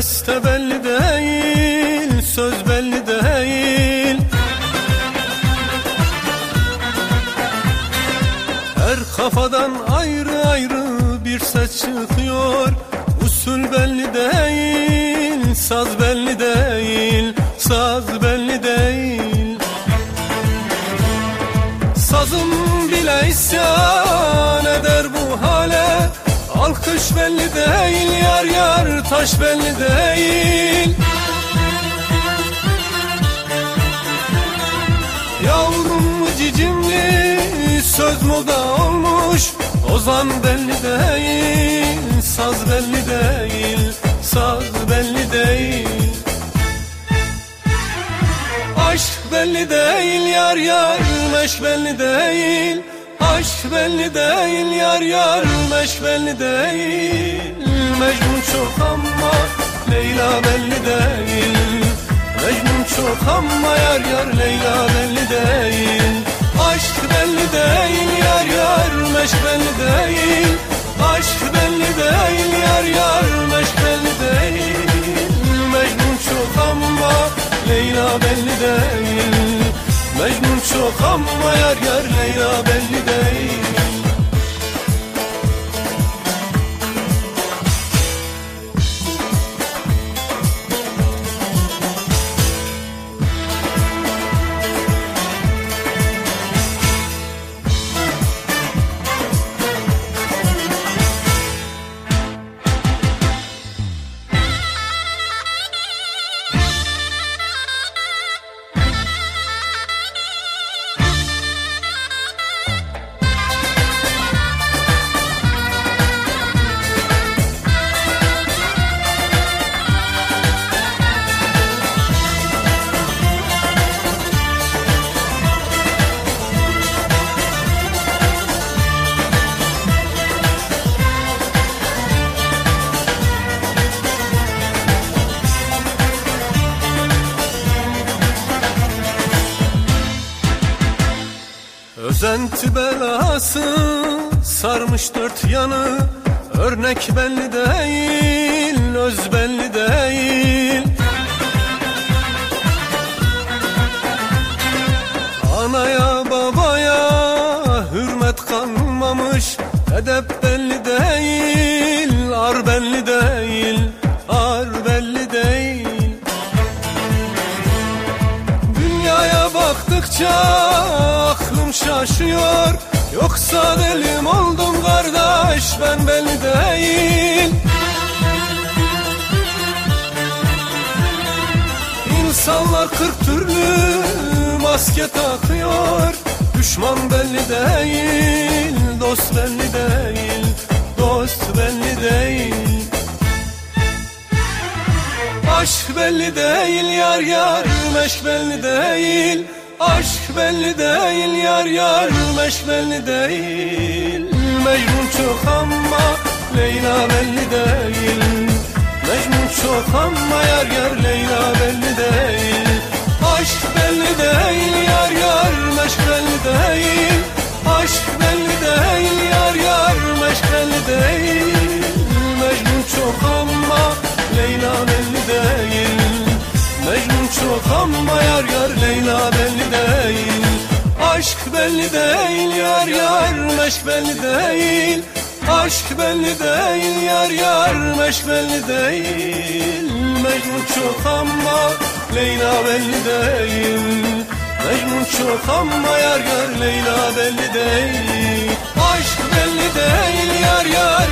Beste belli değil, söz belli değil. Her kafadan ayrı ayrı bir ses çıkıyor. Usul belli değil, saz belli değil Saz belli değil. Sazım bile isyan eder bu hale Alkış belli değil, yar yar taş belli değil. Yavrum cicimli söz moda olmuş. Ozan belli değil, saz belli değil Saz belli değil. Aşk belli değil yar yar, meşk belli değil Aşk belli değil yar yar, meşk belli değil. Mecnun çok ama Leyla belli değil. Mecnun çok ama yar yar Leyla belli değil. Aşk belli değil yar yar meşk belli değil. Aşk belli değil yar yar meşk belli değil. Mecnun çok ama Leyla belli değil çok ama yar yar Leyla belli değil Özenti belası sarmış dört yanı. Örnek belli değil, öz belli değil. Anaya babaya hürmet kalmamış. Edep belli değil, ar belli değil Ar belli değil. Dünyaya baktıkça aklım şaşıyor Yoksa delim oldum kardeş ben belli değil. İnsanlar kırk türlü maske takıyor Düşman belli değil, dost belli değil Dost belli değil. Aşk belli değil yar yar meşk belli değil Aşk belli değil yar yar meşk belli değil. Mecnun çok ama Leyla belli değil. Mecnun çok ama yar yar Leyla belli değil. Aşk belli değil yar yar meşk belli değil Aşk belli değil yar yar meşk belli değil. Aşk belli değil yar yar meşk belli değil. Mecnun çok ama Leyla belli değil. Mecnun çok ama yar yar Leyla belli değil. Aşk belli değil yar yar